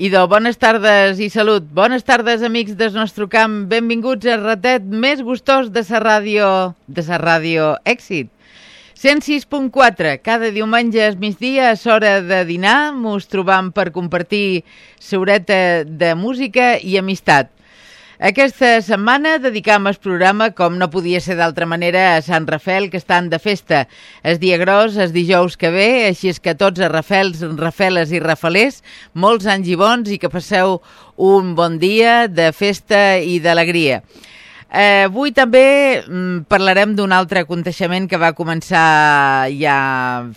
Idò, bones tardes i salut. Bones tardes, amics del nostre camp. Benvinguts al ratet més gustós de sa ràdio, de sa ràdio Èxit. 106.4. Cada diumenge al migdia, és hora de dinar, mos trobam per compartir saureta de música i amistat. Aquesta setmana dedicam el programa, com no podia ser d'altra manera, a Sant Rafel, que estan de festa. El dia gros, el dijous que ve, així és que tots a Rafels, Rafeles i Rafalers, molts anys i bons i que passeu un bon dia de festa i d'alegria. Eh, avui també mm, parlarem d'un altre aconteixement que va començar ja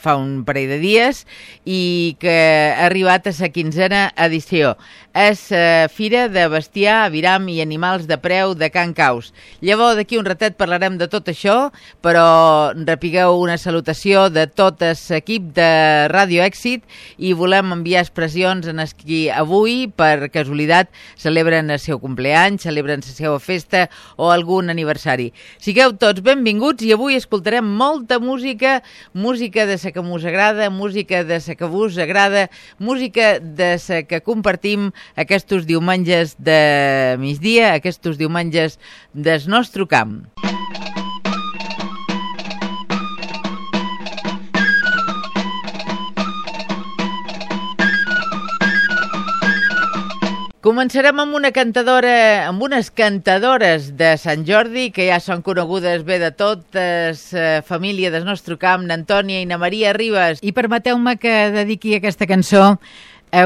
fa un parell de dies i que ha arribat a sa quinzena edició. És eh, Fira de Bestiar, Aviram i Animals de Preu de Can Caus. Llavors, d'aquí un ratet parlarem de tot això, però repigueu una salutació de tot l'equip de Ràdio Èxit i volem enviar expressions en els qui avui, per casualitat, celebren el seu compleany, celebren la seva festa o algun aniversari. Sigueu tots benvinguts i avui escoltarem molta música, música de sa que mos agrada, música de sa que vos agrada, música de sa que compartim aquests diumenges de migdia, aquests diumenges del nostre camp. Començarem amb una cantadora, amb unes cantadores de Sant Jordi, que ja són conegudes bé de totes, eh, família del nostre camp, n'Antònia i na Maria Ribes. I permeteu-me que dediqui aquesta cançó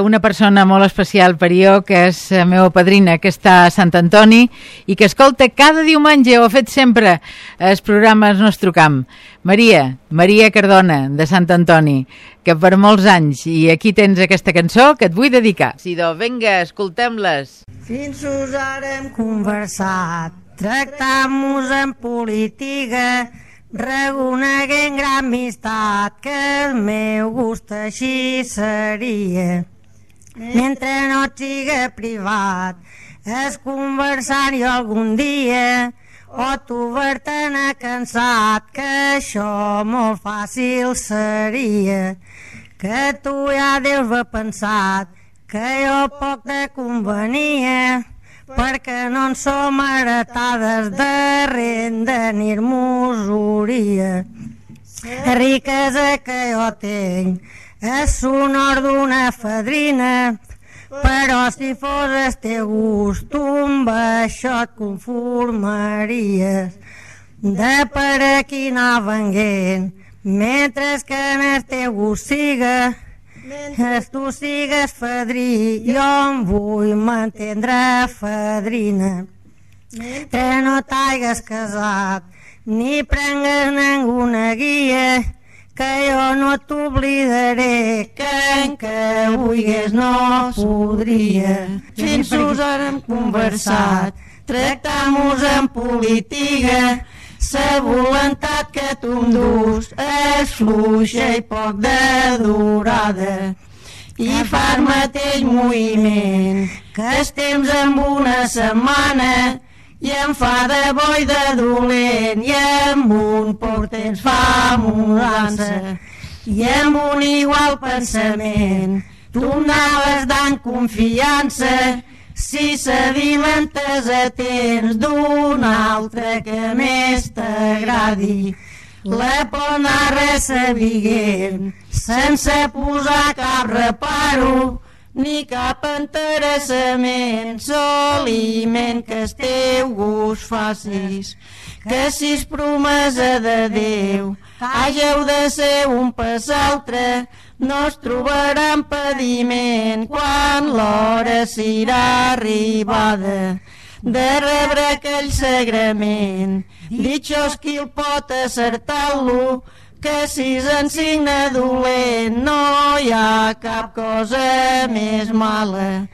una persona molt especial per jo, que és la meva padrina, que està a Sant Antoni, i que escolta cada diumenge, ho ha fet sempre, el programa al nostre camp. Maria, Maria Cardona, de Sant Antoni, que per molts anys, i aquí tens aquesta cançó que et vull dedicar. Sidó, vinga, escoltem-les. Fins us ara hem conversat, tractam-nos en política, reconeguem gran amistat, que el meu gust així seria. Mentre no et siga privat, és conversar jo algun dia, o tu ver-te'n cansat, que això molt fàcil seria. Que tu ja deus haver pensat que jo poc te convenia, perquè no en som heretades de renda ni hermosuria. La riquesa que jo tinc és sonor d'una fadrina, però si fos el teu gust, amb això et conformaries. De per aquí anar venguent, mentre que en el teu gust siga, mentre tu sigues fadrí, jo em vull mantindre fadrina. Mentre no t'hagues casat, ni prengues ninguna guia, que jo no t'oblidaré, que en que vulguis no podria. Fins us hem conversat, tractam-nos en política, la voluntat que tu em dus és fluixa i poc de durada. I fa el mateix moviment que temps amb una setmana i em fa de bo i de dolent i amb un poc temps fa mudança. I amb un igual pensament tu anaves dant confiança. Si s'avilentesa tens d'un altre que més t'agradi la por anar resabiguent sense posar cap reparo ni cap interessament, soliment que el teu gust facis, que si és promesa de Déu, hàgeu de ser un pas altre, no es trobarà impediment quan l'hora serà arribada de rebre aquell sagrament. Ditxos qui el pot acertar-lo, que si s'ensigna dolent no hi ha cap cosa més mala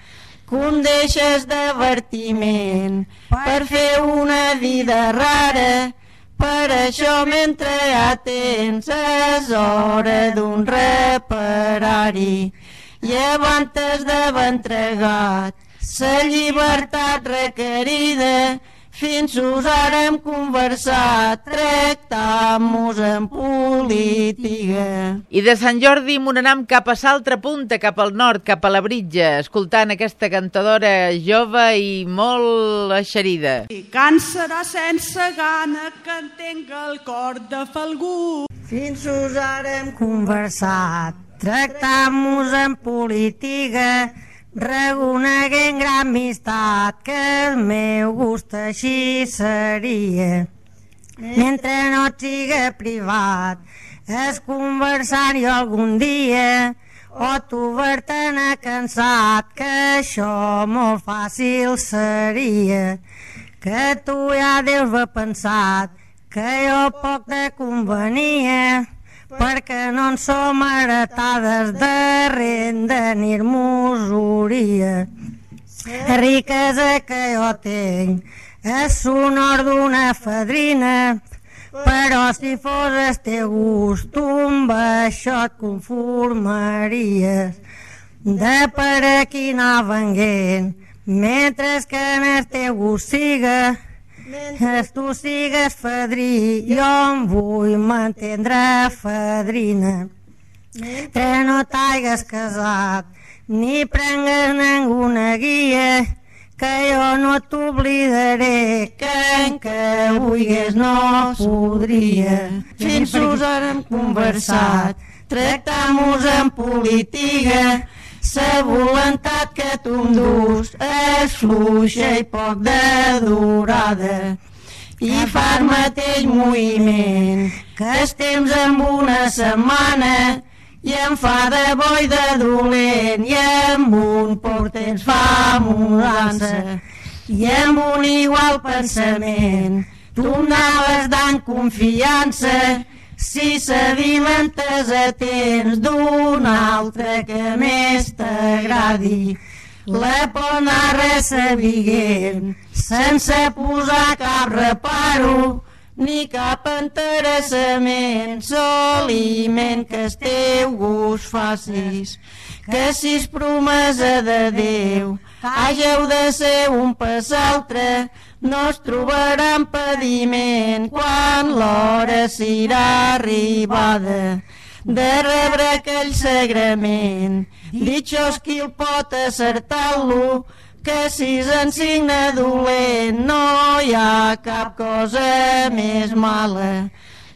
que un deixes d'avertiment per fer una vida rara. Per això mentre ja tens és hora d'un reparari. I abans d'haver entregat la llibertat requerida fins ara hem conversat, tractam-nos en política. I de Sant Jordi m'onanam cap a l'altra punta, cap al nord, cap a la Britja, escoltant aquesta cantadora jove i molt eixerida. I càncer sense gana que entenga el cor de falgú. Fins ara hem conversat, tractam-nos en política, reconeguem gran amistat que el meu gust així seria. Mentre no et siga privat, es conversant jo algun dia, o tu ver-te'n cansat, que això molt fàcil seria. Que tu ja deus haver pensat que jo poc te convenia, perquè no en som heretades de renda ni hermosuria. La riquesa que jo tinc és sonor d'una fadrina, però si fos el teu gust, amb això et conformaries. De per aquí anar venguent, mentre que en el teu gust siga, mentre tu sigues fadrí, jo em vull mantindre fadrina. Mentre no t'hagues casat, ni prengues ninguna guia, que jo no t'oblidaré, que en que vulguis no podria. Fins us hem conversat, tractam-nos en política, la voluntat que tu em dus és fluixa i poc de durada. I fa el mateix moviment que el temps amb una setmana i em fa de bo i de dolent i amb un poc temps fa mudança i amb un igual pensament tu anaves dant confiança si s'avilentesa tens d'un altre que més t'agradi la por anar sense posar cap reparo ni cap interessament, soliment que el teu gust facis, que si és promesa de Déu, hàgeu de ser un pas altre, no es trobarà impediment quan l'hora serà arribada de rebre aquell sagrament. Ditxos qui el pot acertar-lo, que si s'ensigna dolent no hi ha cap cosa més mala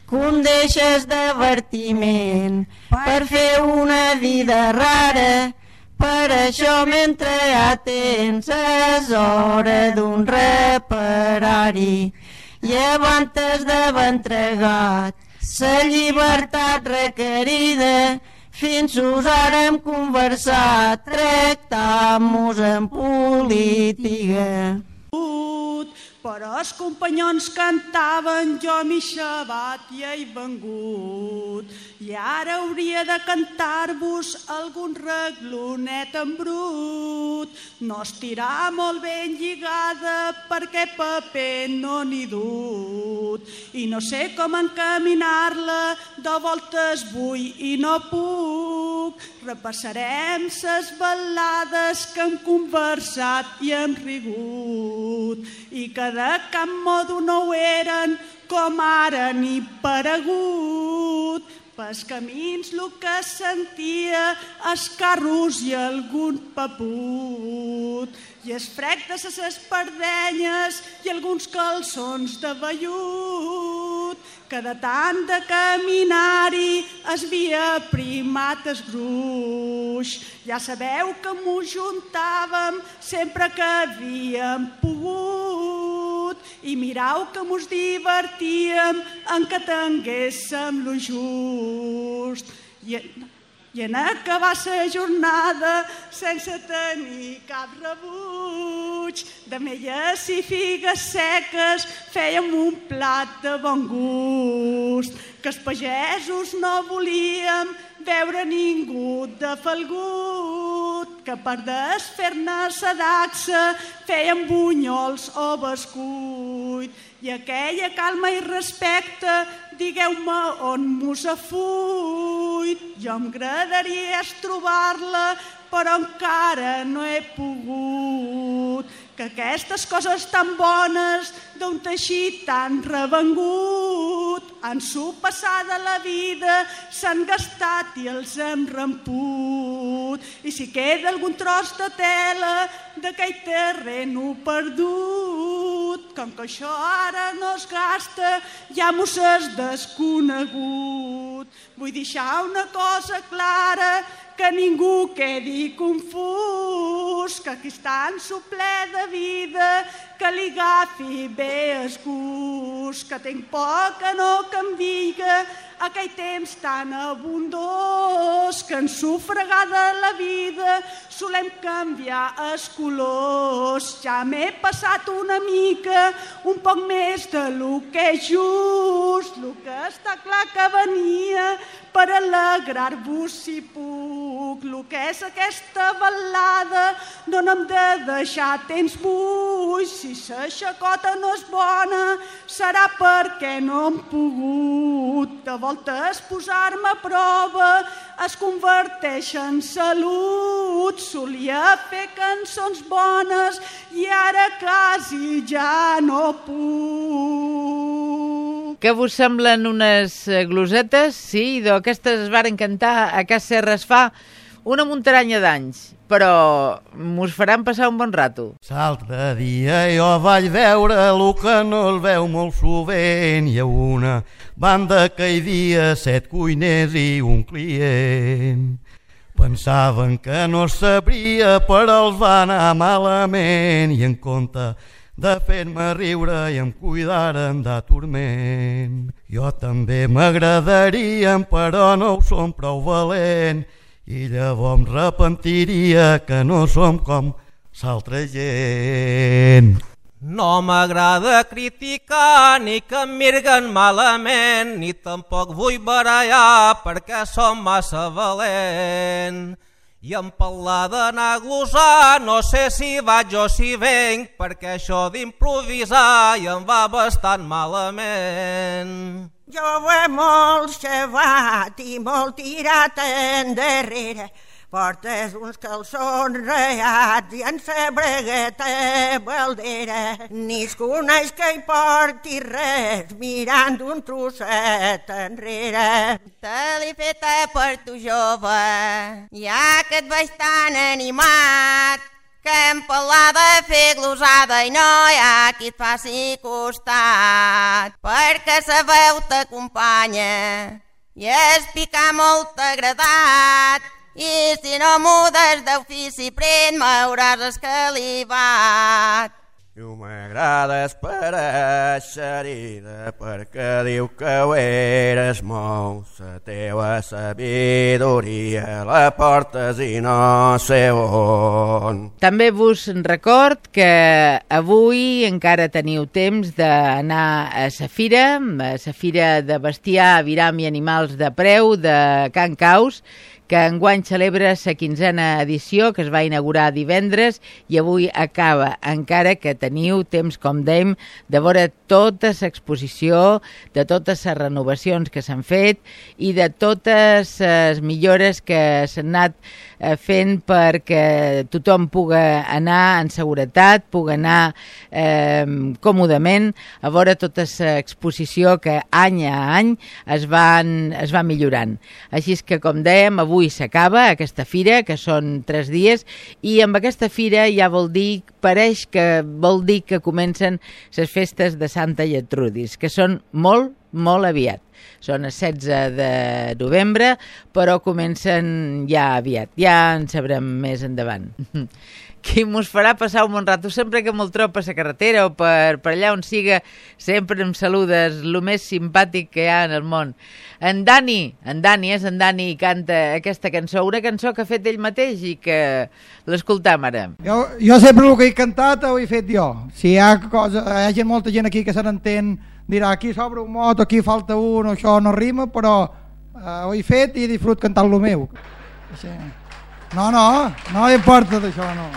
que un deixes d'avertiment per fer una vida rara per això mentre tens és hora d'un reparari abans d'haver entregat la llibertat requerida. Fins us ara hem conversat, tractam-nos en política. Però els companyons cantaven, jo m'hi xavat i he vengut. I ara hauria de cantar-vos algun reglonet en brut. No estirà molt ben lligada perquè paper no n'hi dut. I no sé com encaminar-la, de voltes vull i no puc. Repassarem ses balades que hem conversat i hem rigut i que de cap modo no ho eren com ara ni paregut. Pels camins el que sentia els carros i algun paput i es frec de ses espardenyes i alguns calçons de vellut que de tant de caminar-hi es havia primat es gruix. Ja sabeu que m'ho juntàvem sempre que havíem pogut i mirau que mos divertíem en que tinguéssim lo just. I, i en acabar la jornada sense tenir cap rebuig. De melles i figues seques fèiem un plat de bon gust, que els pagesos no volíem veure ningú de falgut, que per desfer-ne sa daxa fèiem bunyols o bescuit. I aquella calma i respecte, digueu-me on mos afuit. Jo m'agradaria trobar-la, però encara no he pogut. que aquestes coses tan bones d'un teixit tan revengut han supassada la vida, s'han gastat i els hem ramput. I si queda algun tros de tela d'aquell terreno perdut, com que això ara no es gasta, ja m'ho has desconegut. Vull deixar una cosa clara, que ningú quedi confús, que aquí està en ple de vida, que li agafi bé es gust, que tinc por que no canviga aquell temps tan abundós que en sufragada la vida solem canviar els colors. Ja m'he passat una mica, un poc més de lo que és just, lo que està clar que venia per alegrar-vos si puc. Lo que és aquesta balada no n'hem de deixar temps buix. Si sa xacota no és bona serà perquè no hem pogut. De voltes posar-me a prova es converteix en salut. Solia fer cançons bones i ara quasi ja no puc. Què vos semblen unes eh, glosetes? Sí, d'aquestes es varen cantar a Cas Serres fa una muntaranya d'anys, però mos faran passar un bon rato. L'altre dia jo vaig veure el que no el veu molt sovint i a una banda que hi havia set cuiners i un client. Pensaven que no sabria, però els va anar malament i en compte de fer-me riure i em cuidaren de turment. Jo també m'agradaria, però no ho som prou valent i llavors em repentiria que no som com s'altra gent. No m'agrada criticar ni que em mirguen malament, ni tampoc vull barallar perquè som massa valent. I em parlar d'anar glosar, no sé si vaig o si venc, perquè això d'improvisar i em va bastant malament. Jo he molt xavat i molt tirat endarrere, Portes uns calçons reats i en sa bregueta baldera. Ni es coneix que hi porti res mirant un trosset enrere. Te l'he feta per tu jove, ja que et veig tan animat, que em parlar de fer glosada i no hi ha qui et faci costat, perquè sa veu t'acompanya i és picar molt agradat i si no mudes d'ofici pren m'hauràs escalivat. Tu m'agrades per eixerida perquè diu que ho eres molt. La teva sabidoria la portes i no sé on. També vos record que avui encara teniu temps d'anar a sa fira, a sa fira de bestiar, aviram i animals de preu de Can Caus, que enguany celebra sa quinzena edició, que es va inaugurar divendres i avui acaba, encara que teniu temps, com dèiem, de veure tota l'exposició, de totes les renovacions que s'han fet i de totes les millores que s'han anat eh, fent perquè tothom puga anar en seguretat, puga anar eh, còmodament a veure tota l'exposició que any a any es, van, es va millorant. Així és que, com dèiem, avui s'acaba aquesta fira, que són tres dies, i amb aquesta fira ja vol dir, pareix que vol dir que comencen les festes de Santa Lletrudis, que són molt, molt aviat. Són el 16 de novembre, però comencen ja aviat. Ja en sabrem més endavant. Qui mos farà passar un bon rato sempre que me'l trob per la carretera o per, per allà on siga, sempre em saludes, el més simpàtic que hi ha en el món. En Dani, en Dani és en Dani i canta aquesta cançó, una cançó que ha fet ell mateix i que l'escoltam ara. Jo, jo sempre el que he cantat ho he fet jo. Si hi ha, cosa, hi ha gent, molta gent aquí que se n'entén, dirà aquí s'obre un mot, aquí falta un, això no rima, però eh, ho he fet i he disfrut cantant lo meu. Així. No, no, no importa d'això, no.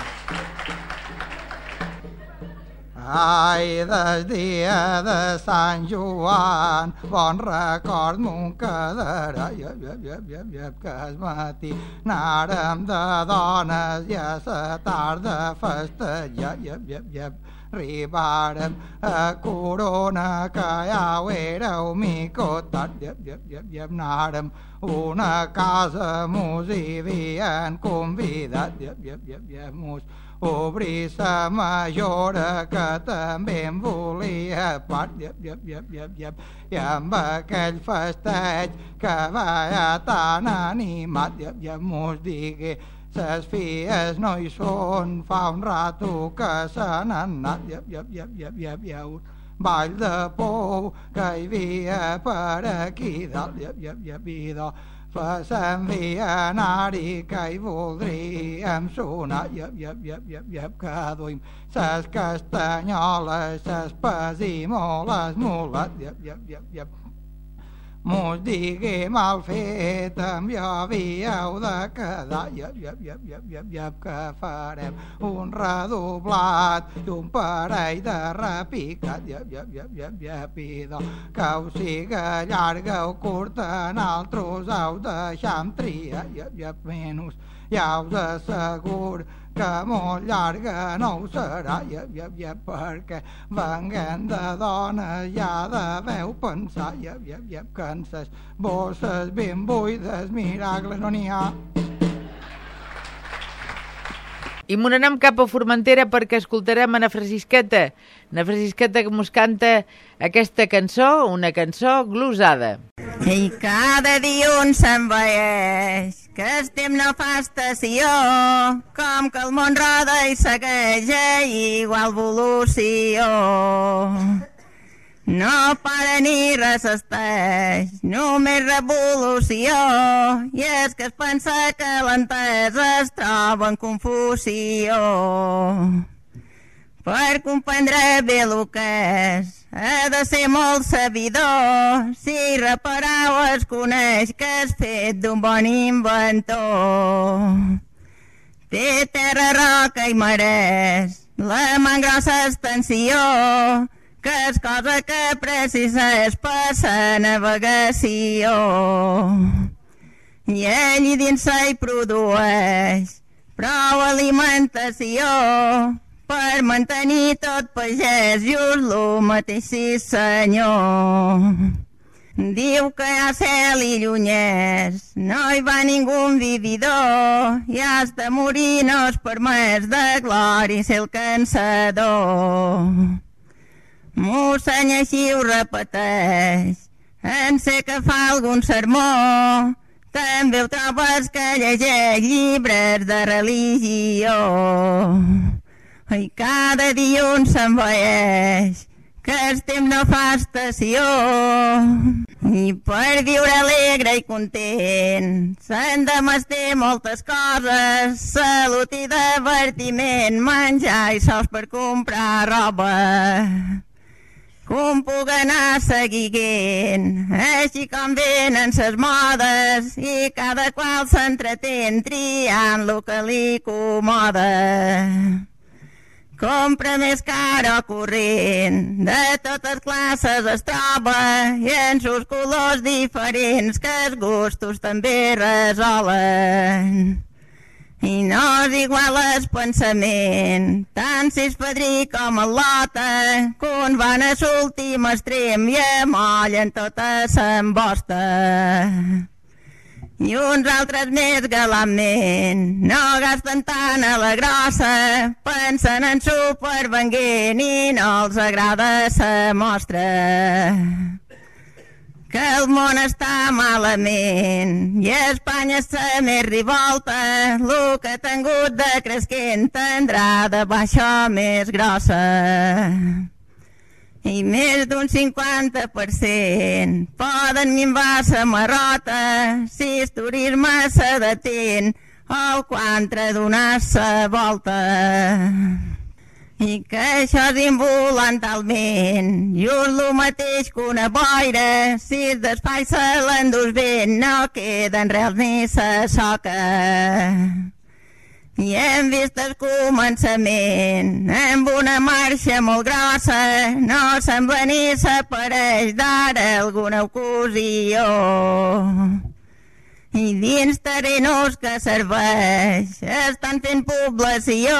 Ai, del dia de Sant Joan, bon record mon quedarà. Iep, iep, iep, iep, iep, que es matí anàrem de dones i a la tarda festejar. Iep, iep, iep, arribarem a Corona, que ja ho éreu micotat. Iep, iep, iep, iep, anàrem una casa, mos hi havien convidat. Iep, iep, iep, iep, mos obrir sa majora que també em volia part, iep, iep, iep, iep, iep, i amb aquell festeig que va tan animat, iep, iep, mos digui ses filles no hi són, fa un rato que se n'han anat, iep, iep, iep, iep, iep, iep, ball de pou que hi havia per aquí dalt, iep, iep, iep, i do, Passem-hi anar-hi que hi voldríem sonar. Iep, iep, iep, iep, iep, que duim ses castanyoles, ses pesimoles, mules. Iep, iep, iep, iep. Mos digui mal fet, amb jo havíeu de quedar. Iep, iep, iep, iep, iep, iep, que farem un redoblat i un parell de repicat. Iep, iep, iep, iep, iep, i do, que ho siga llarga o curta, naltros heu deixat amb tria. Iep, iep, menys ja us asseguro que molt llarga no ho serà, iep, iep, iep, perquè venguem de dones ja deveu pensar, iep, iep, iep, que en ses bosses ben buides, miracles no n'hi ha. I me n'anem cap a Formentera perquè escoltarem a na Francisqueta. Na Francisqueta que mos canta aquesta cançó, una cançó glosada. I cada dilluns se'n veieix que estem no fa estació, com que el món roda i segueix a igual evolució. No para ni resisteix, només revolució, i és que es pensa que l'entesa es troba en confusió. Per comprendre bé el que és, ha de ser molt sabidor. Si reparau es coneix que és fet d'un bon inventor. Té terra, roca i marès, la man grossa extensió, que és cosa que precisa és per sa navegació. I ell dins hi produeix prou alimentació per mantenir tot pagès just lo mateix sí senyor. Diu que ha cel i llunyers, no hi va ningú vividor, i has de morir no és permès de glòria ser el cansador. Mossèn així ho repeteix, en sé que fa algun sermó, també ho trobes que llegeix llibres de religió. I cada dilluns se'n veieix que el temps no fa estació. I per viure alegre i content s'han de mestir moltes coses, salut i divertiment, menjar i sols per comprar roba. Com puc anar seguint, així com venen ses modes i cada qual s'entretén triant lo que li acomoda. Compra més cara corrent, de totes classes es troba i en sus colors diferents que els gustos també resolen. I no és igual el pensament, tant si és padrí com el lota, que un van a l'últim extrem i amollen tota s'embosta. I uns altres més galament no gasten tant a la grossa, pensen en supervenguent i no els agrada sa mostra. Que el món està malament i Espanya és la més rivolta, el que ha tingut de cresquent tindrà de baixa més grossa i més d'un 50% poden minvar la marrota si turisme se detén o quan donar la volta. I que això és involuntalment, just el mateix que una boira, si es desfai se l'endús vent, no queden rels ni se soca. I hem vist el començament amb una marxa molt grossa, no se'n venir s'apareix d'ara alguna ocasió. I dins terrenos que serveix estan fent població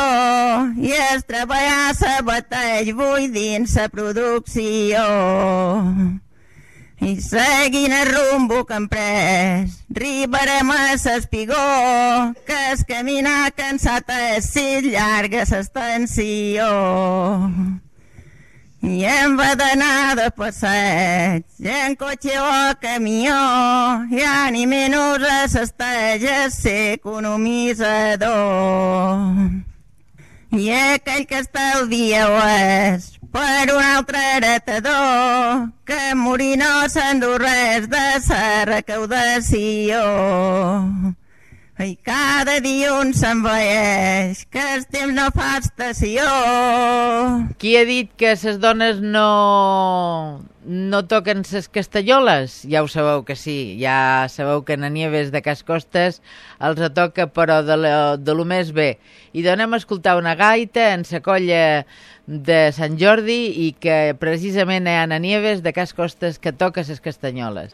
i es treballa s'abateix vull dins la producció. I seguint el rumbo que hem pres, arribarem a l'espigó, que es caminar cansat és si llarga l'extensió. I em va d'anar de passeig, en cotxe o camió, ja ni menys a s'esteig a ser economitzador. I aquell que dia ho és, per un altre heretador, que morir no s'endú res de sa recaudació. I cada dia un s'envaeix, que el temps no fa estació. Qui ha dit que les dones no, no toquen les castanyoles? Ja ho sabeu que sí, ja sabeu que na Nieves de Cas Costes els toca però de lo, de lo més bé. I donem a escoltar una gaita en sa colla de Sant Jordi i que precisament hi ha na Nieves de Cas Costes que toca les castanyoles.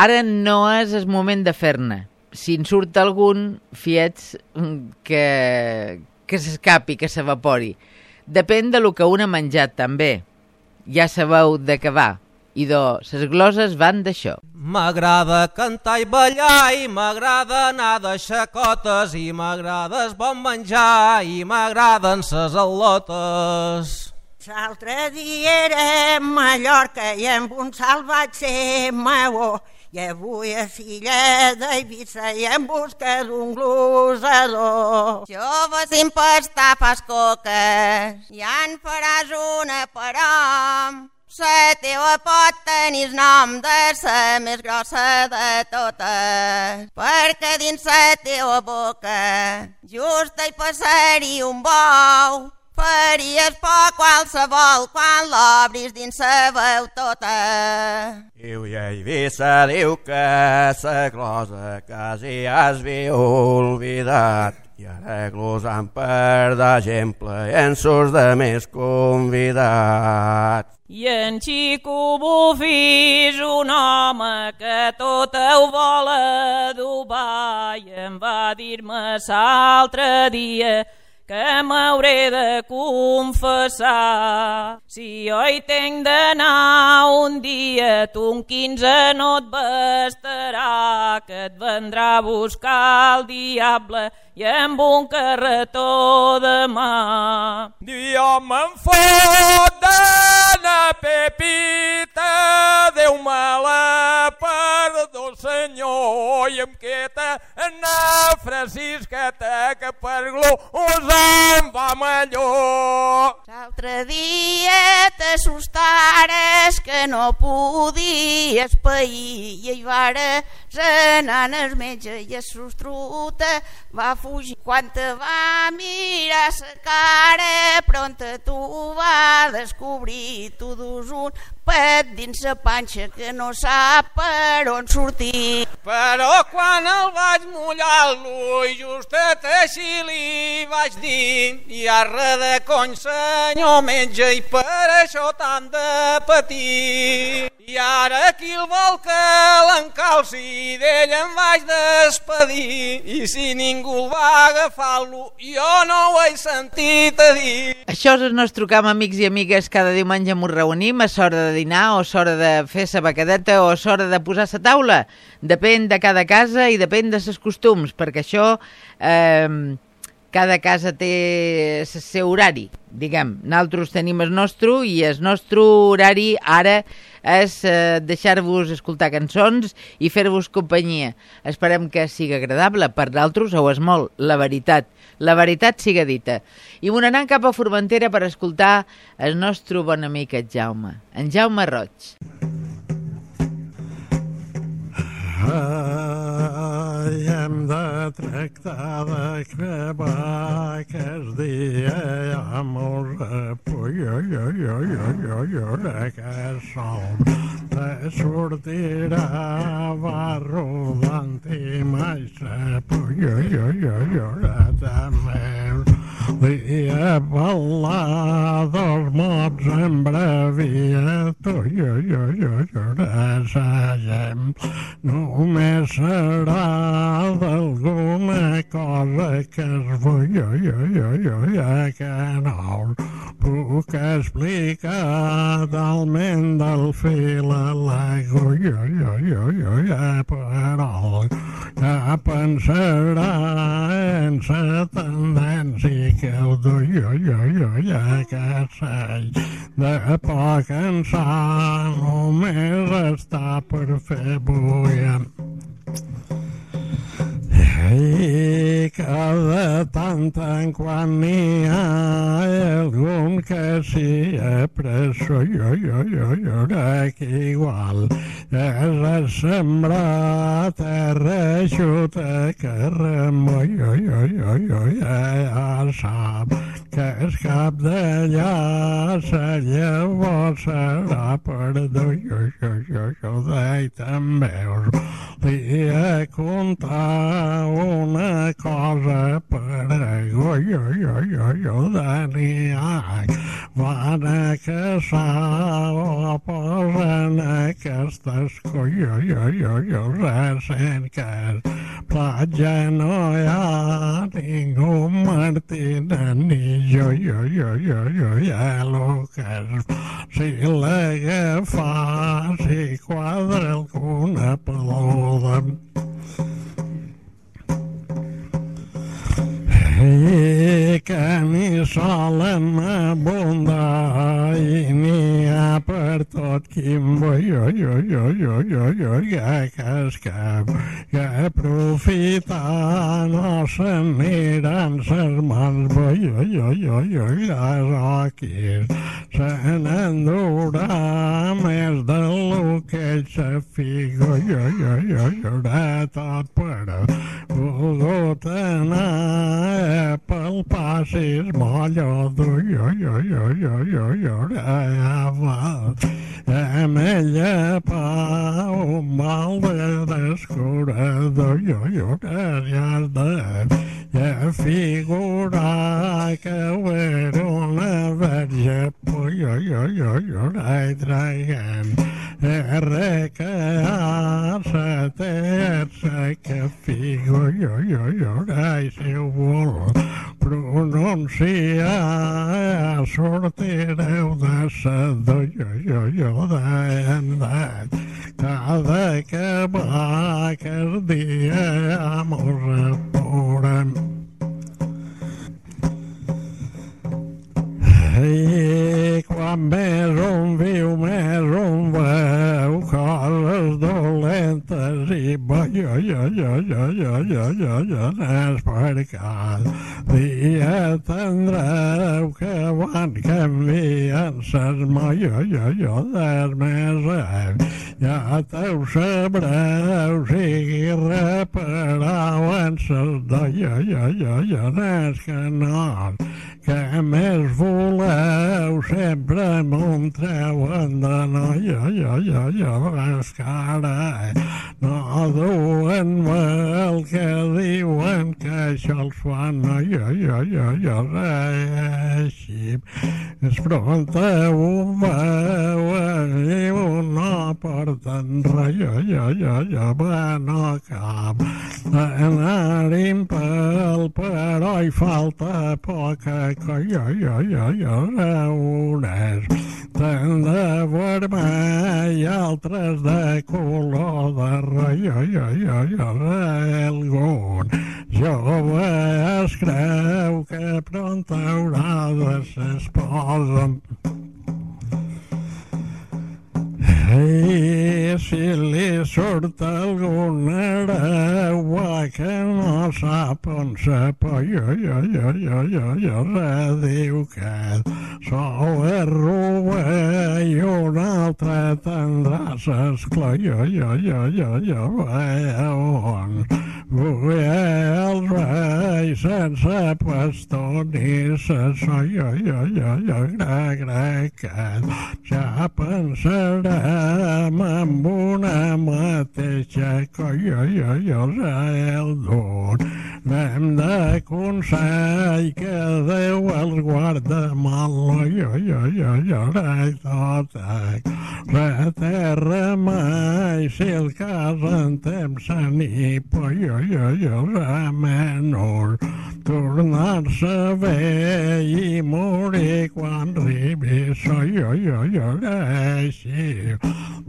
Ara no és el moment de fer-ne. Si en surt algun, fiets mm, que, que s'escapi, que s'evapori. Depèn de lo que un ha menjat, també. Ja sabeu de què va. I do, ses gloses van d'això. M'agrada cantar i ballar i m'agrada anar de xacotes i m'agrada el bon menjar i m'agraden ses al·lotes. L'altre dia érem a Mallorca i amb un vaig ser maó i avui a Silleda i Eivissa i en busca d'un glosador. Jove sin pastar fas coques, ja en faràs una per hom. La teva pot tenir el nom de la més grossa de totes, perquè dins la teva boca just hi passar-hi un bou, faries por qualsevol quan l'obris dins sa veu tota. Iu i Eivissa diu que sa closa quasi has vi olvidat i ara glosant per d'exemple i en surts de més convidat. I en Xico Bufí és un home que tot ho vol adobar i em va dir-me l'altre dia que m'hauré de confessar. Si jo hi tenc d'anar un dia, tu un quinze no et bastarà, que et vendrà a buscar el diable i amb un carretó de mà. Jo me'n fot d'anar Pepita, Déu-me-la perdó, senyor, i em queda anar Francisqueta, que per glosar em va millor. L'altre dia t'assustares que no podies pair i hi vares anar al metge i a sostruta va fugir. Quan te va mirar sa cara, pronta tu va descobrir tu dus un pet dins la panxa que no sap per on sortir. Però quan el vaig mullar l'ull, justet així li vaig dir i arre de cony, senyor metge, i per això t'han de patir. I ara qui el vol que l'encalci, d'ell em vaig despedir, i si ningú el va agafar-lo, jo no ho he sentit a dir. Això és el nostre camp, amics i amigues. Cada diumenge m'ho reunim a l'hora de dinar o a l'hora de fer sa becadeta o a l'hora de posar sa taula. Depèn de cada casa i depèn de ses costums, perquè això... Eh, cada casa té el seu horari, diguem. Nosaltres tenim el nostre i el nostre horari ara és eh, deixar-vos escoltar cançons i fer-vos companyia. Esperem que sigui agradable. Per d'altres ho és molt, la veritat. La veritat siga dita. I me n'anant cap a Formentera per escoltar el nostre bon amic, en Jaume. En Jaume Roig. Ai, hem de tractar de cremar aquest dia amb el repull, oi, oi, oi, oi, oi, oi, aquest sol de sortirà va rodant i mai s'apull, oi, oi, oi, oi, també dia ballar dels mots en breviat, oi, oi, oi, oi, oi, oi, només serà d'alguna cosa que es vull, oi, oi, oi, oi, que no puc explicar talment del fil a l'aigua, oi, oi, oi, oi, oi, però ja pensarà en sa tendència que ho duia, oi, oi, oi, que sei de poc ençà només està per fer bulla. I cada tant en quan n'hi ha algun que s'hi ha pres, oi, oi, oi, oi, oi, que igual. És a sembrar terra eixuta que remoll, oi, oi, oi, oi, ja sap que és cap d'allà sa llavor serà perdó, oi, oi, oi, oi, oi, també us volia contar una cosa per oi, oi, oi, Dani, van a casar o posen aquestes sent que platja no hi ha ningú Martina ni jo, jo, jo, jo, jo, ja lo que és si l'agafa, si quadra alguna peluda ajudar-me ja teus sabreus i reparaven ses doies, ja, ja, ja, ja, que no, que més voleu sempre m'ho treuen de noia, jo, jo, jo, és que ara no duen el que diuen que això els fan, jo, jo, jo, jo, així es pronta un veu i no porten res, jo, jo, jo, jo, no cap anar-hi pel però hi falta poca colla, jo, jo, jo, unes tant de vermell altres de color de algun jove es creu que pront haurà de s'esposa. I si li surt alguna hereua que no sap on se pot, jo, jo, jo, jo, jo, jo, diu que sol és roba i un altre tindrà s'esclar, jo, jo, jo, jo, jo, on vull els reis sense pastor ni sessó, jo, jo, jo, jo, gra, gra, que ja pensarem amb una mateixa colla, jo, jo, el don. Anem de consell que Déu els guarda mal, jo, rai, tot, la terra mai, si el cas en temps s'anip, jo, jo, jo, la menor, tornar-se bé i morir quan arribi, jo, jo, així,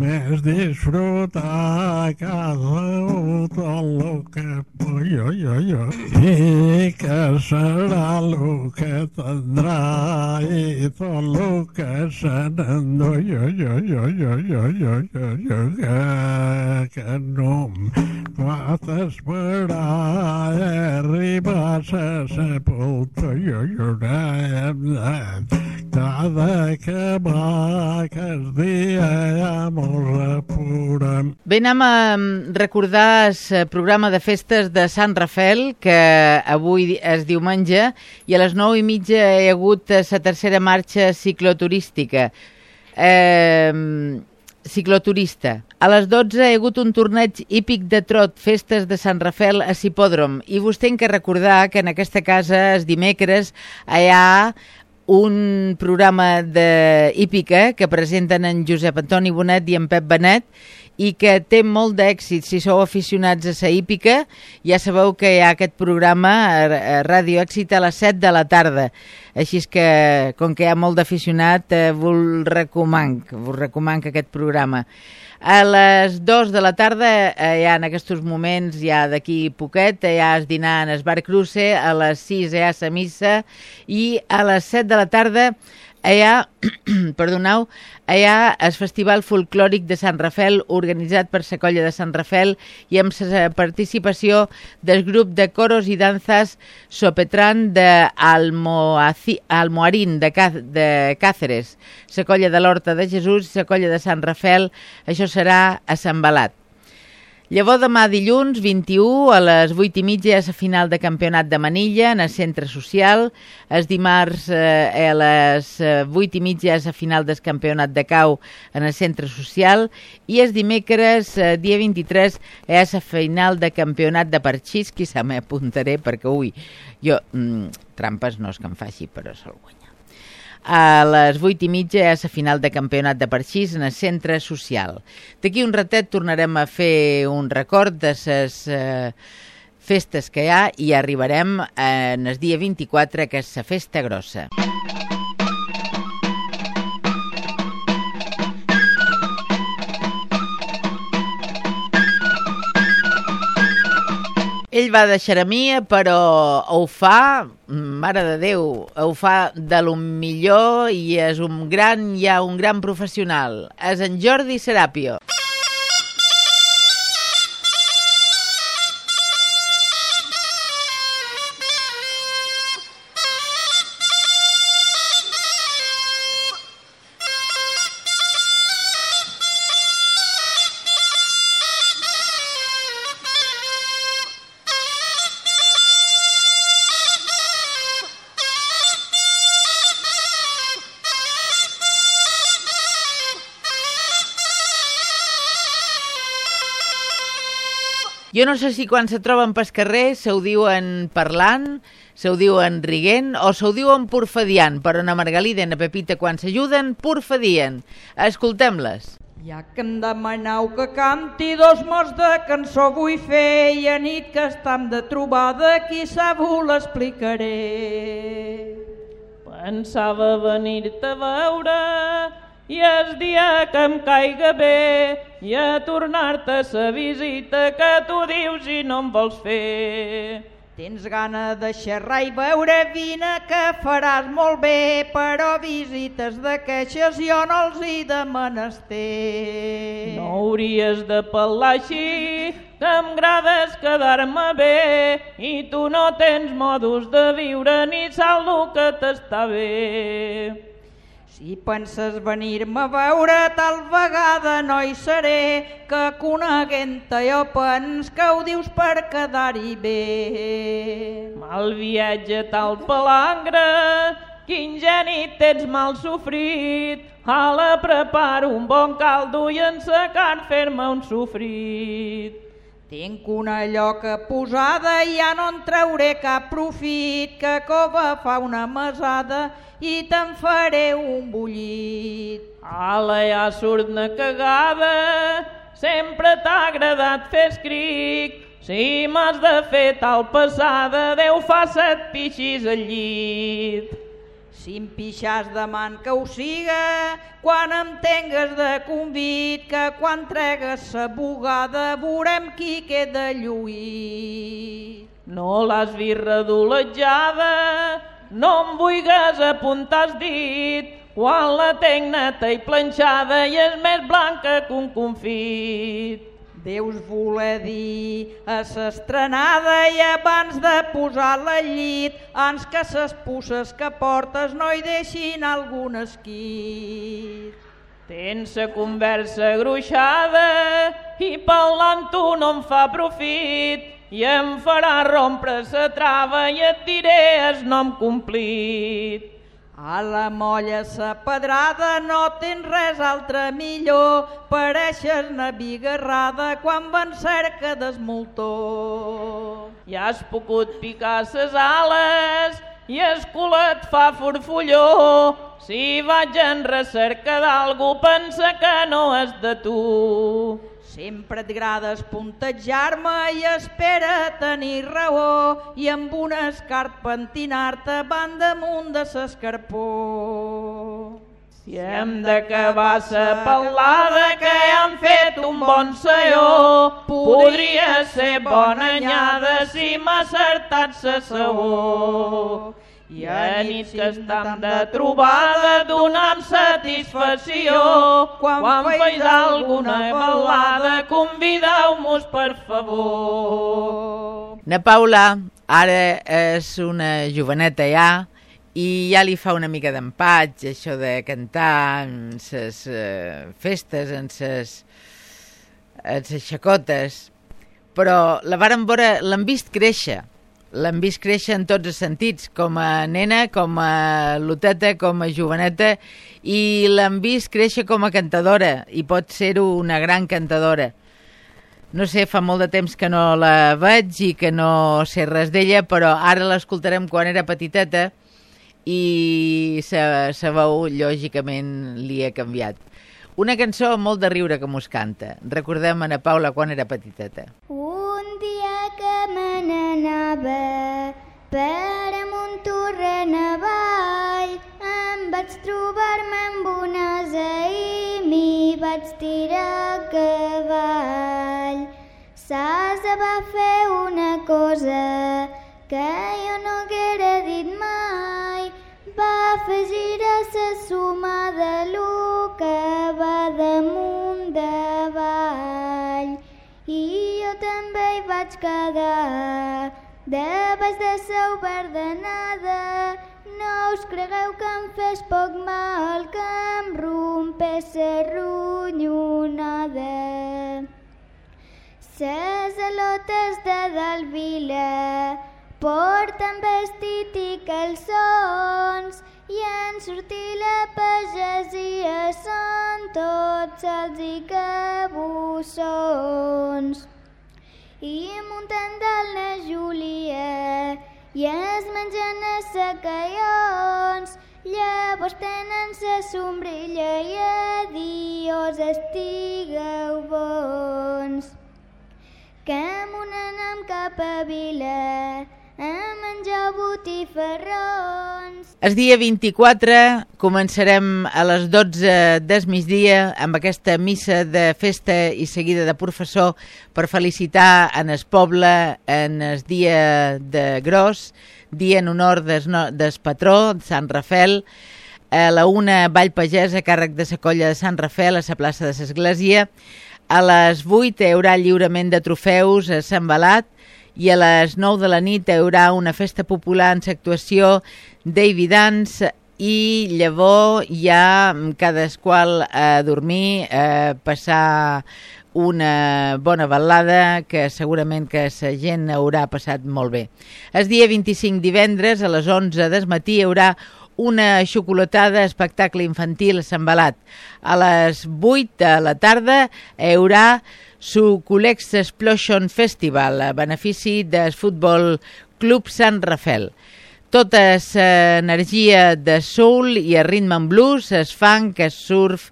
més disfrutar cada tot el que pot, jo, jo, jo, i que serà el que tindrà i tot el que se jo, jo, que, que no em pot esperar arribar a sepultura, jo, jo, hem de cada que va que es dia mos apurem. Bé, anem a recordar el programa de festes de Sant Rafel, que avui és diumenge, i a les 9 i mitja hi ha hagut la tercera marxa cicloturística. Eh, cicloturista. A les 12 hi ha hagut un torneig hípic de trot, festes de Sant Rafel a Cipòdrom, i vos tenc que recordar que en aquesta casa, es dimecres, hi ha un programa de hípica que presenten en Josep Antoni Bonet i en Pep Benet i que té molt d'èxit. Si sou aficionats a la hípica, ja sabeu que hi ha aquest programa a Ràdio Èxit a les 7 de la tarda. Així és que, com que hi ha molt d'aficionat, eh, vos recoman, vos recoman que aquest programa. A les 2 de la tarda, eh, ja en aquests moments, ja d'aquí poquet, ja es dinar en el Bar Cruce, a les 6 hi ha la missa i a les 7 de la tarda ha, perdoneu, ha el Festival Folclòric de Sant Rafel organitzat per la colla de Sant Rafel i amb la participació del grup de coros i danzas Sopetran de Almoarín de, Cá, de Càceres, la colla de l'Horta de Jesús, la colla de Sant Rafel, això serà a Sant Balat. Llavors demà dilluns 21 a les 8 i mitja és la final de campionat de Manilla en el centre social. El dimarts eh, a les 8 i mitja és la final del campionat de Cau en el centre social i el dimecres, eh, dia 23, és la final de campionat de Parxís, qui se m'apuntaré perquè, ui, jo, mm, trampes no és que em faci, però se'l guanya. A les 8 i mitja és la final de campionat de Parxís en el centre social. D'aquí un ratet tornarem a fer un record de les eh, festes que hi ha i arribarem en el dia 24, que és la festa grossa. Ell va deixar a mi, però ho fa, mare de Déu, ho fa de lo millor i és un gran, ja un gran professional. És en Jordi Serapio. Jo no sé si quan se troben pel carrer se ho diuen parlant, se ho diuen riguent o se ho diuen porfadiant, però na Margalida i na Pepita quan s'ajuden porfadien. Escoltem-les. Ja que em demaneu que canti dos mots de cançó vull fer i a nit que estam de trobada qui sap-ho l'explicaré. Pensava venir-te a veure i el dia que em caiga bé i a tornar-te sa visita que tu dius i no em vols fer. Tens gana de xerrar i veure vine que faràs molt bé, però visites de queixes jo no els hi de menester. No hauries de parlar així, que em grades quedar-me bé i tu no tens modus de viure ni saldo que t'està bé. Si penses venir-me a veure, tal vegada no hi seré, que coneguent-te jo pens que ho dius per quedar-hi bé. Mal viatge tal palangre, quin geni tens mal sofrit, ala preparo un bon caldo i en sa carn fer-me un sofrit. Tinc una lloca posada i ja no en trauré cap profit, que cova fa una mesada i te'n faré un bullit. Ala, ja surt una cagada, sempre t'ha agradat fer escric. Si m'has de fer tal passada, Déu set pixis al llit. Si em pixàs demant que ho siga, quan em tengues de convit, que quan tregues sa bugada veurem qui queda lluït. No l'has vist redolejada, no em vulgues apuntar el dit, quan la tenc neta i planxada i és més blanca que un confit. Deus voler dir a s'estrenada i abans de posar-la al llit, ans que ses pusses que portes no hi deixin algun esquit. Tens la conversa gruixada i parlant tu no em fa profit i em farà rompre sa trava i et diré el nom complit. A la molla sa pedrada no tens res altre millor, pareixes navigarrada quan van cerca d'esmoltó. Ja has pogut picar ses ales i el culet fa forfolló. Si vaig en recerca d'algú, pensa que no és de tu. Sempre et agrada espontejar-me i espera tenir raó i amb un escart pentinar-te van damunt de s'escarpó. Si hem d'acabar sa parlada que han fet un bon saió, podria ser bona anyada si m'ha acertat sa saó. I a nit que estem de trobada donam satisfacció. Quan, quan feis alguna ballada, convideu-nos per favor. Na Paula ara és una joveneta ja i ja li fa una mica d'empatx això de cantar en ses uh, festes, en ses, en ses xacotes, però la varen veure, l'han vist créixer l'hem vist créixer en tots els sentits, com a nena, com a loteta, com a joveneta, i l'hem vist créixer com a cantadora, i pot ser-ho una gran cantadora. No sé, fa molt de temps que no la veig i que no sé res d'ella, però ara l'escoltarem quan era petiteta i sa, sa veu, lògicament, li ha canviat. Una cançó molt de riure que mos canta. Recordem Ana Paula quan era petiteta. Un dia que me n'anava per amunt torrent avall em vaig trobar-me amb un ase i m'hi vaig tirar cavall. L'ase va fer una cosa que jo no haguera dit mai va afegir a la suma de lo que va damunt davall i jo també hi vaig quedar. De baix de seu verdenada no us cregueu que em fes poc mal que em rompés la ronyonada. Ses alotes de Dalvila porten vestit i calçons i en sortir la pagesia són tots els i cabussons. i muntant dalt la Júlia i es mengen els sacallons. Llavors tenen sa sombrilla i adiós estigueu bons. M'un anem cap a vila El dia 24 començarem a les 12 del migdia amb aquesta missa de festa i seguida de professor per felicitar en el poble en el dia de Gros, dia en honor des patró, Sant Rafel, a la una Vall Pagès a càrrec de la colla de Sant Rafel a la plaça de l'Església. A les 8 hi haurà lliurament de trofeus a Sant Balat i a les 9 de la nit hi haurà una festa popular en l'actuació David Dance i llavors ja cadasqual a dormir, a passar una bona balada que segurament que la gent haurà passat molt bé. El dia 25 divendres a les 11 del matí hi haurà una xocolatada espectacle infantil a. A les 8 de la tarda hi haurà Suculex Explosion Festival a benefici del Futbol Club Sant Rafel. Tota l'energia de soul i el rhythm and blues, el funk, el surf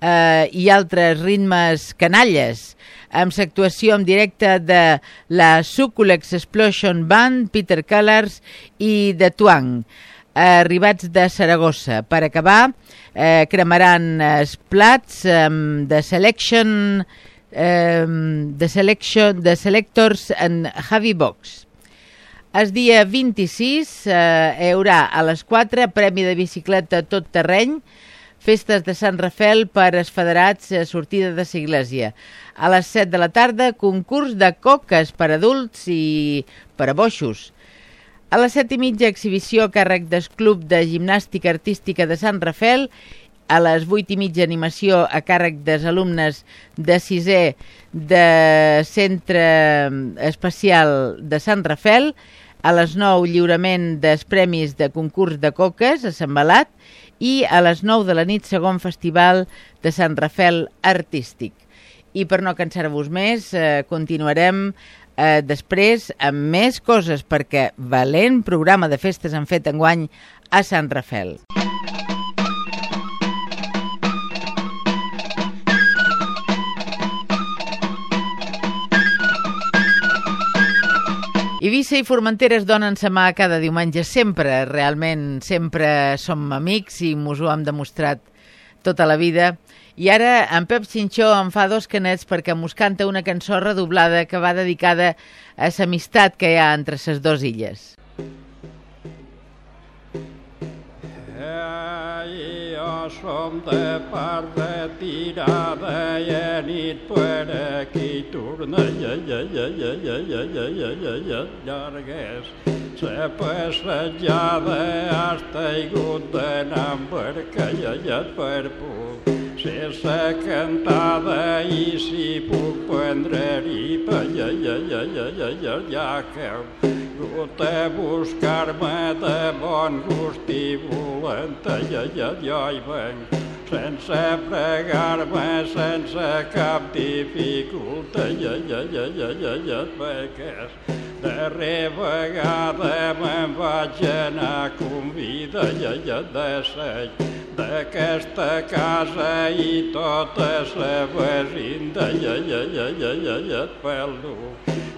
eh, i altres ritmes canalles amb l'actuació en directe de la Suculex Explosion Band, Peter Callers i de Tuang arribats de Saragossa. Per acabar, eh, cremaran els plats eh, de Selection eh, de Selection de Selectors en Javi Box. El dia 26 eh, hi haurà a les 4 premi de bicicleta tot terreny, festes de Sant Rafel per als federats a sortida de l'església. A les 7 de la tarda, concurs de coques per adults i per a boixos. A les 7 i mitja, exhibició a càrrec del Club de Gimnàstica Artística de Sant Rafel. A les 8 i mitja, animació a càrrec dels alumnes de sisè de Centre Especial de Sant Rafel. A les 9, lliurament dels premis de concurs de coques a Sant Balat i a les 9 de la nit segon festival de Sant Rafel Artístic. I per no cansar-vos més, eh, continuarem eh, després amb més coses perquè valent programa de festes han fet enguany a Sant Rafel. Eivissa i Formentera es donen sa mà cada diumenge sempre, realment sempre som amics i mos ho hem demostrat tota la vida. I ara en Pep Xinxó em fa dos canets perquè mos canta una cançó redoblada que va dedicada a l'amistat que hi ha entre les dues illes. Som de part retirada i a nit per aquí torna ja, ja, ja, ja, ja, ja, ja, ja, ja, ja, llargues. Se passejada has taigut d'anar ja, ja, per puc sense cantada i si puc prendre-hi pa, sense pregar-me, sense cap dificultat, ja, ja, ja, ja, ja, ja, perquè darrer vegada me'n vaig anar convida, ja, ja, de seny, d'aquesta casa i tota la vecinda, ja, ja, ja, ja, ja, ja, pel dur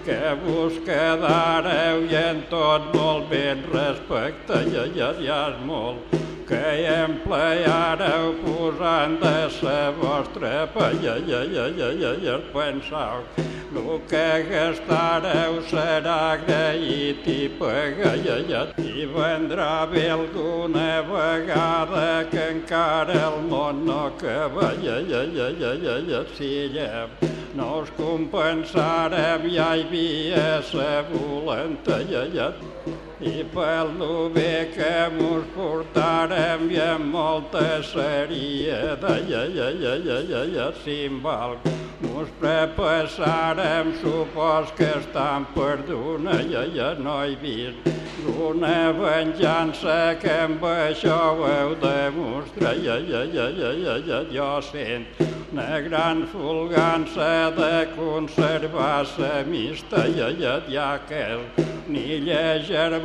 que vos quedareu i en tot molt ben respecte, ja, ja, ja és molt que empleareu posant de la vostra paella pensau el que gastareu serà agraït i pagallat i vendrà bé alguna vegada que encara el món no ja, si ja no us compensarem ja hi havia sa volenta i pel bé que mos portarem i amb molta serieda, ja, ja, ja, ja, ja, ja, em val. Mos prepassarem, supos que estan perduna, ja, ja, no he vist una venjança que amb això ho heu de mostrar, ja, ja, ja, ja, ja, ja, jo sent una gran folgança de conservar l'amista i allà ja que ni lla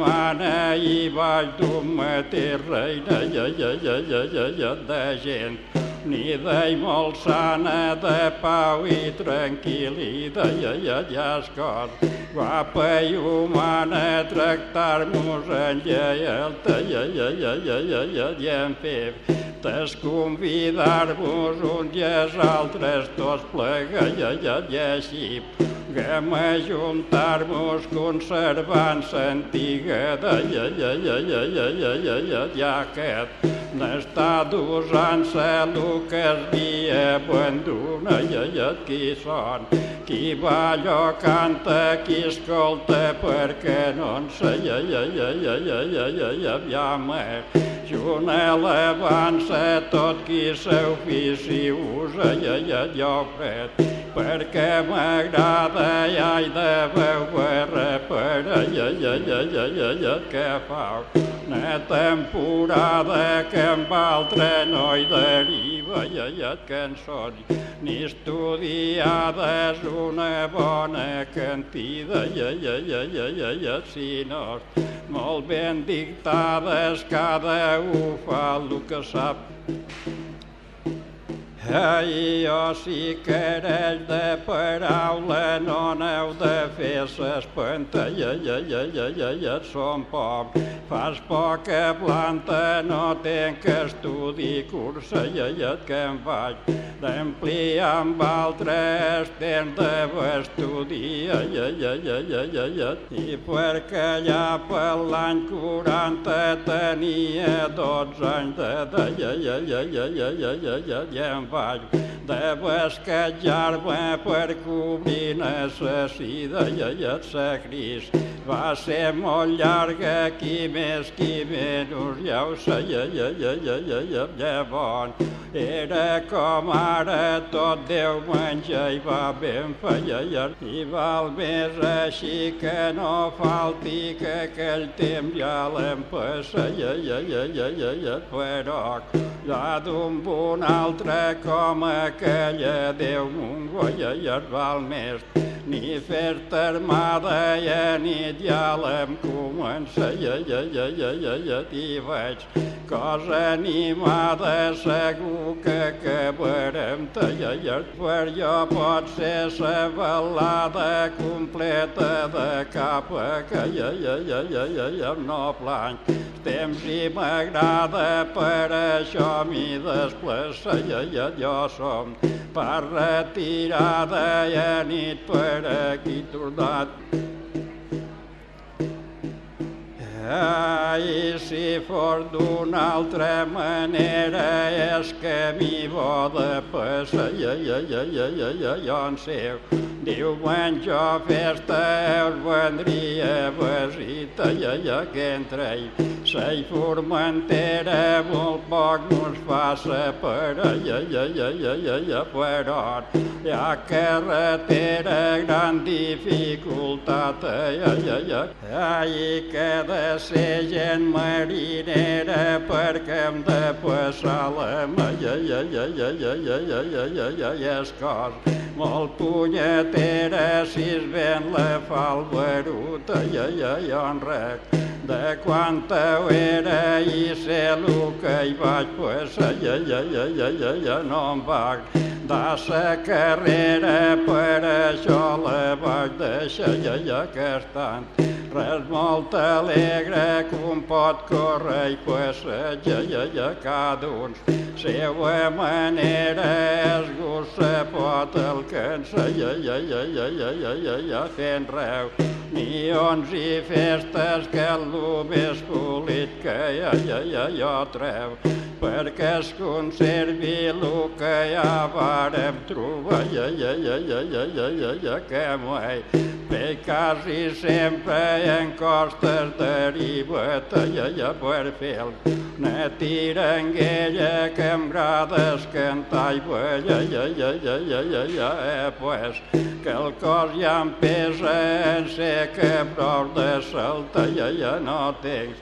germana i baix d'un mateix reina i allà de gent ni d'ell molt sana de pau i tranquil·litat i allà ja cor guapa i humana tractar-nos en lleialta i allà i en fer tes convidar-vos uns i els altres tots plegats i així Haguem ajuntar-nos conservant l'antiga de ja, ja, ja, ja, ja, ja, ja, ja, ja aquest n'està dosant-se el que es dia abandona, ja, ja, qui són, qui balla, canta, qui escolta, perquè no en sé, ja, ja, ja, ja, ja, ja, ja, ja, ja, ja, Junt alabança tot qui s'ofici usa, ja, ja, ja, fet, perquè m'agrada i ai de veure per ja, ja, ja, ja, ja, ja, que fa una temporada que amb altre no hi deriva, ja, ja, cançons ni estudiades una bona cantida, ja, ja, ja, ja, ja, ja, sinó molt ben dictades, cada un fa el que sap. Ai, jo sí que eres de paraula, no n'heu de fer s'espanta, ja, ja, ja, ja, ja, ja, som poc. Fas poca planta, no tenc que estudi cursa, ja, ja, que em vaig d'ampliar amb altres temps d'estudi, ja, ja, ja, ja, ja, ja, ja, i perquè allà per l'any 40 tenia 12 anys d'edat, ja, ja, ja, ja, ja, ja, ja, ja, ja, em vaig de basquejar-me per cobrir necessida i ja sa gris va ser molt llarga, qui més, qui menys, ja ho sé, ja, ja, ja, ja, ja, ja, llavors era com ara tot Déu menja i va ben fallar i val més així que no falti que aquell temps ja l'hem passat, ja, ja, ja, ja, ja, ja, però ja d'un bon altre com aquella Déu mon goia i et val més ni fer-te armada i a nit ja l'hem començat, ja, ja, ja, ja, ja, ja, t'hi vaig cosa animada segur que acabarem tallar per jo pot ser sa balada completa de capa que ja, ja, ja, ja, ja, ja, no plany temps i m'agrada per això m'hi desplaça ja, ja, jo som per retirada i a nit per aquí tornat Ai, si fos d'una altra manera és camí bo de passar en seu. Diumenge festa us vendria visita i que entre ell. Sa i formentera molt poc no es faça per però hi ha carretera gran dificultat. Ai, ai, ai, ai, que de ser gent marinera perquè hem de passar la mà, ja, ja, ja, ja, ja, ja, ja, ja, ja, ja, ja, és cos molt punyetera si es ven la falberuta, ja, ja, ja, en rec de quanta era i sé el que hi vaig passar, ja, ja, ja, ja, ja, ja, no em vaig de sa carrera, per això la vaig deixar, ja, ja, que estan res molt alegre que un pot córrer i passejar, ja, ja, cada un seua manera es gossa pot alcançar, ja, ja, ja, ja, ja, ja, ja, ja, fent reu ni ons i festes que el més polit que ja, ja, ja, jo treu perquè es conservi el que ja vàrem trobar, ja, ja, ja, ja, ja, ja, ja, ja, que mai per quasi sempre en costes derivat, ja, ja, per fer una tiranguella que em agrades cantar i ballar, ja, ja, ja, ja, ja, ja, eh, pues, que el cos ja em pesa ser que prou de saltar, ja, ja, no tens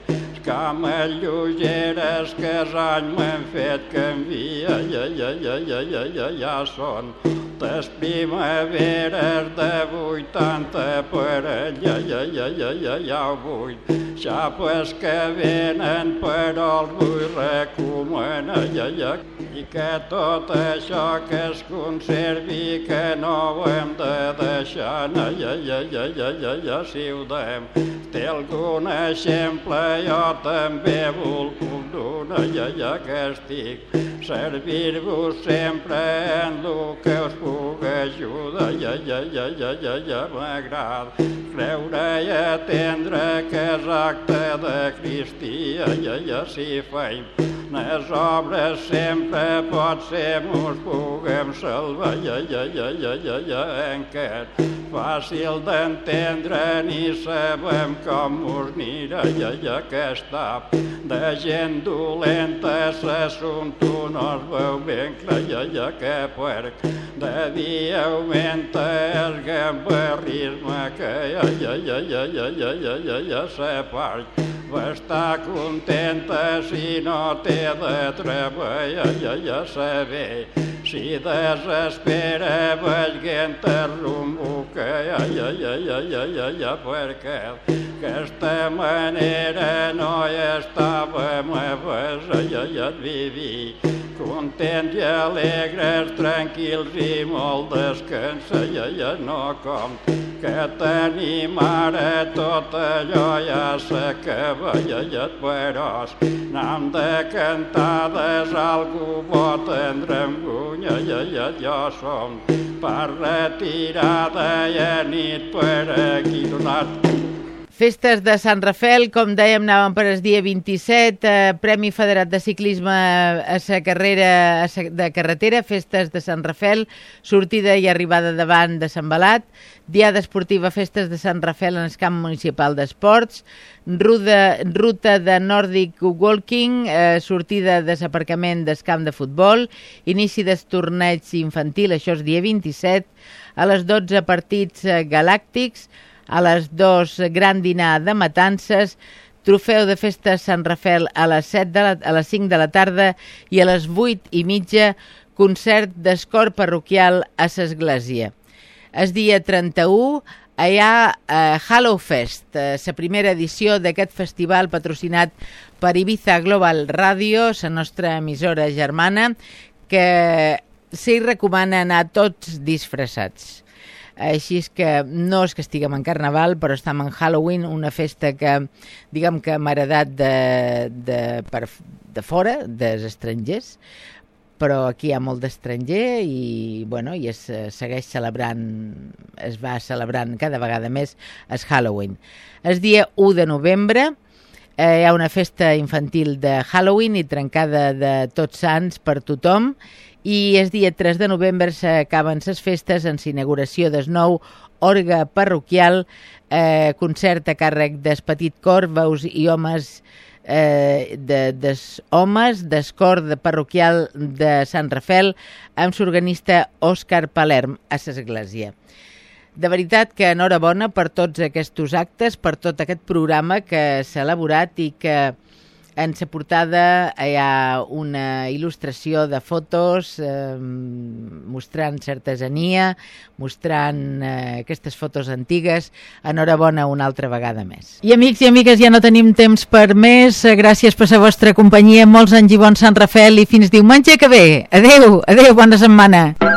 Mama lleugeres que els anys m'han fet canviar, ja, ja, ja, ja, ja, ja, ja són les primaveres de 80 per allà, ja, ja, ja, ja, ja vull. Xapes que venen però els vull recomanar, ja, ja, i que tot això que es conservi que no ho hem de deixar, ja, ja, ja, ja, ja, ja, ja si ho dem. Té algun exemple, jo també vull donar, ja, ja que estic servir-vos sempre en el que us puc ajudar, ja, ja, ja, ja, ja, ja, m'agrada creure i atendre que és acte de Cristia, ja, ja, si feim les obres sempre pot ser mos puguem salvar, ja, ja, ja, ja, ja, ja, encara fàcil d'entendre ni sabem com mos anirà, ja, ja, que està de gent dolenta s'assumpte no es veu ben clar, ja, ja, que puerc de dia augmenta el gambarrisme que ja, ja, ja, ja, ja, ja, ja, ja, ja, se part va estar contenta si no té de treballar, ja, ja saber. Si desespera veient el rumbo que ja, ja, ja, ja, ja, ja, ja, perquè aquesta manera no hi estàvem ja, vivir contents i alegres, tranquils i molt descansa, ja, ja, no com que tenim ara tot allò ja s'acaba, ja, ja, però n'hem de cantar des algú bo tindrem gunya, ja, ja, jo som. Per retirada i a nit per aquí donat Festes de Sant Rafel, com dèiem, anàvem per el dia 27, eh, Premi Federat de Ciclisme a sa carrera a sa, de carretera, Festes de Sant Rafel, sortida i arribada davant de Sant Balat, Diada Esportiva Festes de Sant Rafel en el camp municipal d'esports, ruta, ruta de Nordic Walking, eh, sortida de l'aparcament del camp de futbol, inici del torneig infantil, això és dia 27, a les 12 partits eh, galàctics, a les 2 gran dinar de matances, trofeu de festa Sant Rafel a les, 7 de la, a les 5 de la tarda i a les 8 i mitja concert d'escor parroquial a l'església. El dia 31 hi ha eh, Hallow Fest, eh, la primera edició d'aquest festival patrocinat per Ibiza Global Radio, la nostra emissora germana, que s'hi recomana anar tots disfressats. Així és que no és que estiguem en Carnaval, però estem en Halloween, una festa que, diguem que m'ha heredat de, de, per, de fora, dels estrangers, però aquí hi ha molt d'estranger i, bueno, i es segueix celebrant, es va celebrant cada vegada més el Halloween. El dia 1 de novembre eh, hi ha una festa infantil de Halloween i trencada de tots sants per tothom i el dia 3 de novembre s'acaben les festes en l'inauguració del nou orga parroquial, eh, concert a càrrec del petit cor, veus i homes eh, de, des homes d'escor de parroquial de Sant Rafel amb l'organista Òscar Palerm a l'església. De veritat que enhorabona per tots aquests actes, per tot aquest programa que s'ha elaborat i que en la portada hi ha una il·lustració de fotos eh, mostrant artesania, mostrant eh, aquestes fotos antigues. Enhorabona una altra vegada més. I amics i amigues, ja no tenim temps per més. Gràcies per la vostra companyia. Molts anys i bon Sant Rafel i fins diumenge que ve. Adeu, adeu, bona setmana.